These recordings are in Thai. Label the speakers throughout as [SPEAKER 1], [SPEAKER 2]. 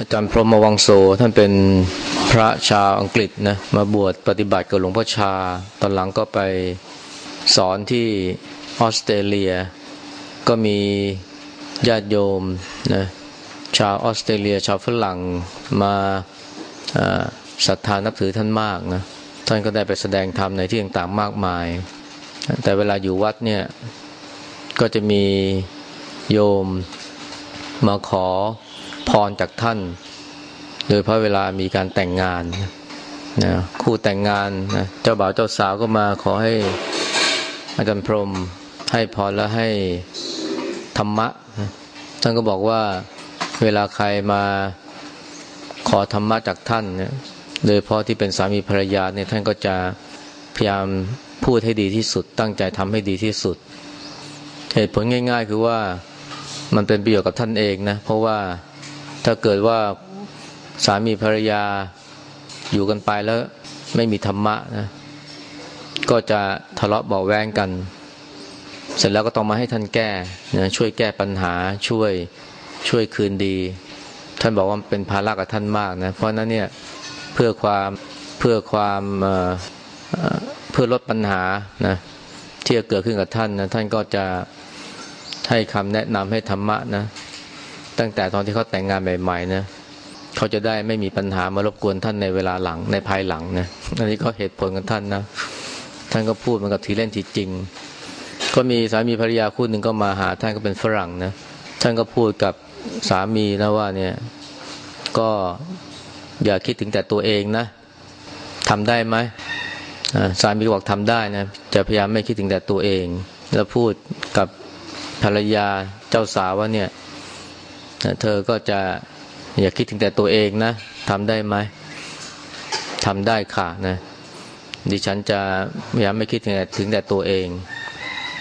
[SPEAKER 1] อาจารย์พรหมวังโสท่านเป็นพระชาวอังกฤษนะมาบวชปฏิบัติกับหลวงพ่อชา ตอนหลังก็ไปสอนที่ออสเตรเลีย ก็มีญาติโยมนะชาวออสเตรเลีย ชาวฝรั่งมาศรัทธานับถือท่านมากนะท่านก็ได้ไปแสดงธรรมในที่ต่างๆมากมาย แต่เวลาอยู่วัดเนี่ยก็จะมีโยมมาขอ พรจากท่าน โดยเพราะเวลามีการแต่งงานนะคู่แต่งงานนะเจ้าบ่าวเจ้าสาวก็มาขอให้อาจารย์พรมให้พรและให้ธรรมะท่านก็บอกว่าเวลาใครมาขอธรรมะจากท่านเนี่ยโดยเพราะที่เป็นสามีภรรยาเนี่ยท่านก็จะพยายามพูดให้ดีที่สุด ตั้งใจทำให้ดีที่สุด เหตุผลง่าย ๆ คือว่ามันเป็นประโยชน์กับท่านเองนะ เพราะว่า ถ้าเกิดว่าสามีภรรยาอยู่กันไปแล้วไม่มีธรรมะนะ ก็จะทะเลาะเบาแวงกัน เสร็จแล้วก็ต้องมาให้ท่านแก้นะช่วยแก้ปัญหาช่วยช่วยคืนดี ท่านบอกว่าเป็นภาระกับท่านมากนะเพราะนั้นเนี่ยเพื่อความเพื่อความเพื่อลดปัญหานะที่จะเกิดขึ้นกับท่านนะท่านก็จะให้คำแนะนำให้ธรรมะนะ ตั้งแต่ตอนที่เขาแต่งงานใหม่ๆนะเขาจะได้ไม่มีปัญหามารบกวนท่านในเวลาหลังในภายหลังนะอันนี้ก็เหตุผลของท่านนะท่านก็พูดเหมือนกับทีเล่นทีจริง ก็มีสามีภรรยาคู่หนึ่งก็มาหาท่านก็เป็นฝรั่งนะท่านก็พูดกับสามีนะว่าเนี่ยก็อย่าคิดถึงแต่ตัวเองนะทำได้ไหมสามีบอกทำได้นะจะพยายามไม่คิดถึงแต่ตัวเอง แล้วพูดกับภรรยาเจ้าสาวว่าเนี่ย เธอก็จะอย่าคิดถึงแต่ตัวเองนะทำได้ไหมทำได้ค่ะนะดิฉันจะพยายามไม่คิดถึงแต่ถึงแต่ตัวเอง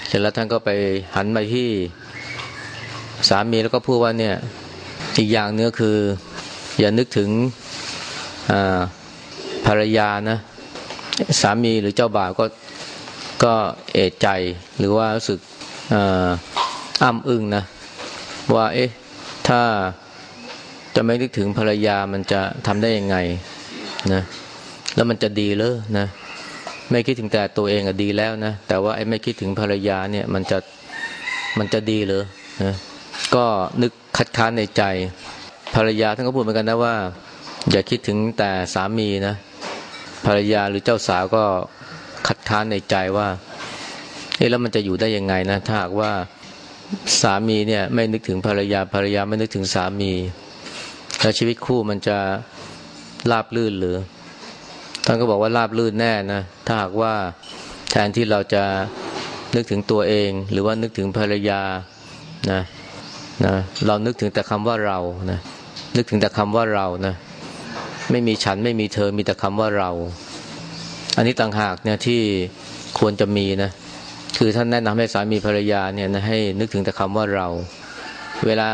[SPEAKER 1] เสร็จแล้วท่านก็ไปหันมาที่สามีแล้วก็พูดว่าเนี่ยอีกอย่างเนื้อคือ อย่านึกถึงภรรยานะสามีหรือเจ้าบ่าวก็ก็เอะใจหรือว่ารู้สึกอ้ำอึ้งนะว่าเอ๊ะ ถ้าจะไม่นึกถึงภรรยามันจะทำได้ยังไงนะแล้วมันจะดีเลยนะ ไม่คิดถึงแต่ตัวเองอะดีแล้วนะ แต่ว่าไอ้ไม่คิดถึงภรรยาเนี่ย มันจะมันจะดีเลยนะก็นึกคัดค้านในใจ ภรรยาท่านก็พูดเหมือนกันนะว่า อย่าคิดถึงแต่สามีนะ ภรรยาหรือเจ้าสาวก็คัดค้านในใจว่าเอ๊ะแล้วมันจะอยู่ได้ยังไงนะถ้าหากว่า สามีเนี่ยไม่นึกถึงภรรยาภรรยาไม่นึกถึงสามีแล้วชีวิตคู่มันจะราบลื่นหรือท่านก็บอกว่าราบลื่นแน่นะถ้าหากว่าแทนที่เราจะนึกถึงตัวเอง หรือว่านึกถึงภรรยานะนะเรานึกถึงแต่คำว่าเรานะนึกถึงแต่คำว่าเรานะไม่มีฉันไม่มีเธอมีแต่คำว่าเรา อันนี้ต่างหากเนี่ยที่ควรจะมีนะ คือท่านแนะนำให้สามีภรรยาเนี่ยนะให้นึกถึงแต่คำว่าเรา เวลา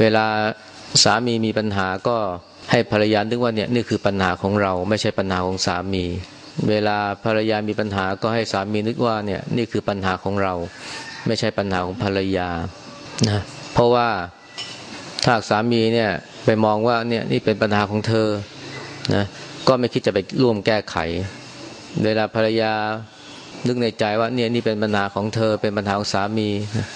[SPEAKER 1] เวลาสามีมีปัญหาก็ให้ภรรยานึกว่าเนี่ยนี่คือปัญหาของเราไม่ใช่ปัญหาของสามี เวลาภรรยามีปัญหาก็ให้สามีนึกว่าเนี่ยนี่คือปัญหาของเรา ไม่ใช่ปัญหาของภรรยานะเพราะว่าถ้าสามีเนี่ยไปมองว่าเนี่ยนี่เป็นปัญหาของเธอนะก็ไม่คิดจะไปร่วมแก้ไข เวลาภรรยา นึกในใจว่าเนี่ยนี่เป็นปัญหาของเธอเป็นปัญหาของสามีนะ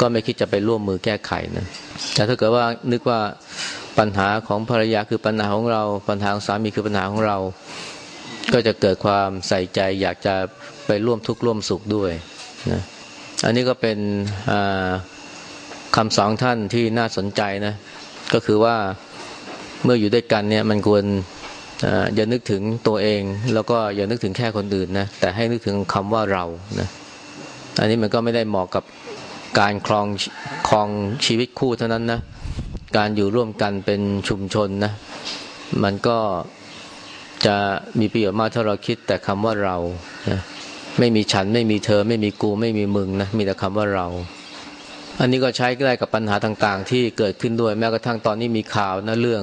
[SPEAKER 1] ก็ไม่คิดจะไปร่วมมือแก้ไขนะแต่ถ้าเกิดว่านึกว่าปัญหาของภรรยาคือปัญหาของเราปัญหาของสามีคือปัญหาของเรา ก็จะเกิดความใส่ใจอยากจะไปร่วมทุกข์ร่วมสุขด้วยนะอันนี้ก็เป็นคำสอนท่านที่น่าสนใจนะก็คือว่าเมื่ออยู่ด้วยกันเนี่ยมันควร อย่านึกถึงตัวเอง แล้วก็อย่านึกถึงแค่คนอื่นนะแต่ให้นึกถึงคำว่าเรานะอันนี้มันก็ไม่ได้เหมาะกับการคลองคลองชีวิตคู่เท่านั้นนะการอยู่ร่วมกันเป็นชุมชนนะมันก็จะมีประโยชน์มากถ้าเราคิดแต่คำว่าเรานะไม่มีฉันไม่มีเธอ ไม่มีกูไม่มีมึงนะมีแต่คำว่าเรา อันนี้ก็ใช้ได้กับปัญหาต่างๆ ที่เกิดขึ้นด้วยแม้กระทั่งตอนนี้มีข่าวนะเรื่อง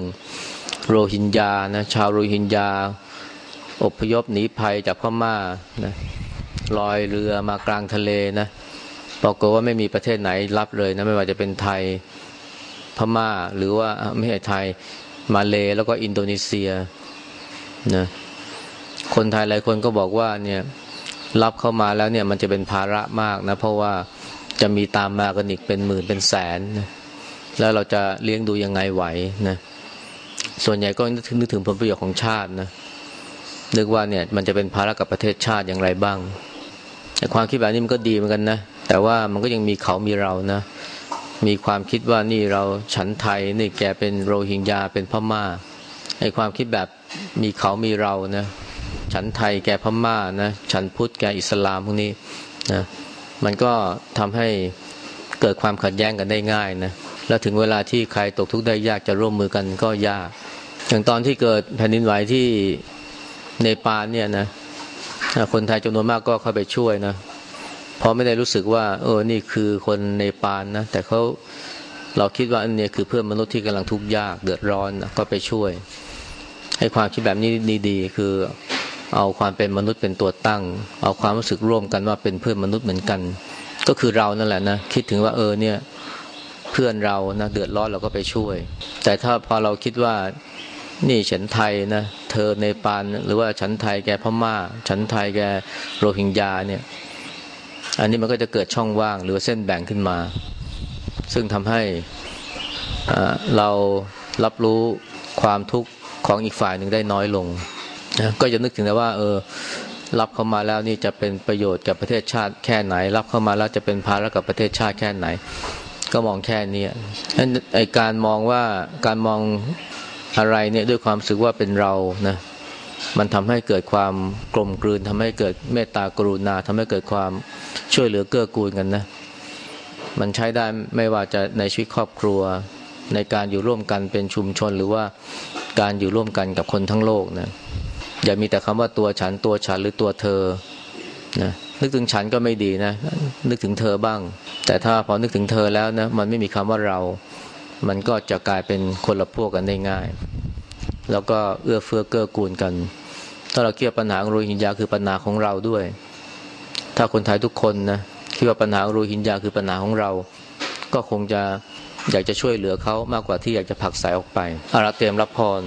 [SPEAKER 1] โรฮิงญานะชาวโรฮิงญาอพยพหนีภัยจากพม่านะลอยเรือมากลางทะเลนะบอกว่าไม่มีประเทศไหนรับเลยนะไม่ว่าจะเป็นไทยพม่า หรือว่าไม่ใช่ไทยมาเลแล้วก็อินโดนีเซียนะคนไทยหลายคนก็บอกว่าเนี่ยรับเข้ามาแล้วเนี่ยมันจะเป็นภาระมากนะ เพราะว่าจะมีตามมากันอีกเป็นหมื่นเป็นแสนนะแล้วเราจะเลี้ยงดูยังไงไหวนะ ส่วนใหญ่ก็นึกถึงนึกถึงผลประโยชน์ของชาตินะนึกว่าเนี่ยมันจะเป็นภาระกับประเทศชาติอย่างไรบ้างแต่ความคิดแบบนี้มันก็ดีเหมือนกันนะแต่ว่ามันก็ยังมีเขามีเรานะ มีความคิดว่านี่เราฉันไทยนี่แกเป็นโรฮิงญาเป็นพม่าไอ้ความคิดแบบมีเขามีเรานะฉันไทยแกพม่านะฉันพุทธแกอิสลามพวกนี้นะมันก็ทำให้เกิดความขัดแย้งกันได้ง่ายนะแล้วถึงเวลาที่ใครตกทุกข์ได้ยากจะร่วมมือกันก็ยาก อย่างตอนที่เกิดแผ่นดินไหวที่เนปาลเนี่ยนะคนไทยจำนวนมากก็เข้าไปช่วยนะเพราะไม่ได้รู้สึกว่า เออนี่คือคนเนปาลนะแต่เขาเราคิดว่าอันนี้คือเพื่อนมนุษย์ที่กำลังทุกข์ยากเดือดร้อนนะก็ไปช่วย ให้ความคิดแบบนี้ดีๆคือเอาความเป็นมนุษย์เป็นตัวตั้ง เอาความรู้สึกร่วมกันว่าเป็นเพื่อนมนุษย์เหมือนกัน ก็คือเรานั่นแหละนะคิดถึงว่าเออเนี่ยเพื่อนเรานะเดือดร้อนเราก็ไปช่วย แต่ถ้าพอเราคิดว่า นี่ฉันไทยนะ เธอในปานหรือว่าฉันไทยแกพม่า ฉันไทยแกโรฮิงญาเนี่ย อันนี้มันก็จะเกิดช่องว่างหรือเส้นแบ่งขึ้นมา ซึ่งทำให้เรารับรู้ความทุกข์ของอีกฝ่ายหนึ่งได้น้อยลงนะก็จะนึกถึงแต่ว่า เออ รับเข้ามาแล้วนี่จะเป็นประโยชน์กับประเทศชาติแค่ไหน รับเข้ามาแล้วจะเป็นภาระกับประเทศชาติแค่ไหน ก็มองแค่นี้ไอการมองว่าการมอง อะไรเนี่ยด้วยความรู้สึกว่าเป็นเรานะมันทำให้เกิดความกลมกลืนทำให้เกิดเมตตากรุณาทำให้เกิดความช่วยเหลือเกื้อกูลกันนะ มันใช้ได้ไม่ว่าจะในชีวิตครอบครัว ในการอยู่ร่วมกันเป็นชุมชนหรือว่าการอยู่ร่วมกันกับคนทั้งโลกนะอย่ามีแต่คำว่าตัวฉันตัวฉันหรือตัวเธอนะนึกถึงฉันก็ไม่ดีนะ นึกถึงเธอบ้าง แต่ถ้าพอนึกถึงเธอแล้วนะมันไม่มีคำว่าเรา มันก็จะกลายเป็นคนละพวกกันได้ง่าย แล้วก็เอื้อเฟื้อเกื้อกูลกัน ถ้าเราคิดว่าปัญหาโรฮิงญาคือปัญหาของเราด้วย ถ้าคนไทยทุกคนนะคิดว่าปัญหาโรฮิงญาคือปัญหาของเรา ก็คงจะอยากจะช่วยเหลือเขามากกว่าที่อยากจะผลักสายออกไปอาราเตรียมรับพร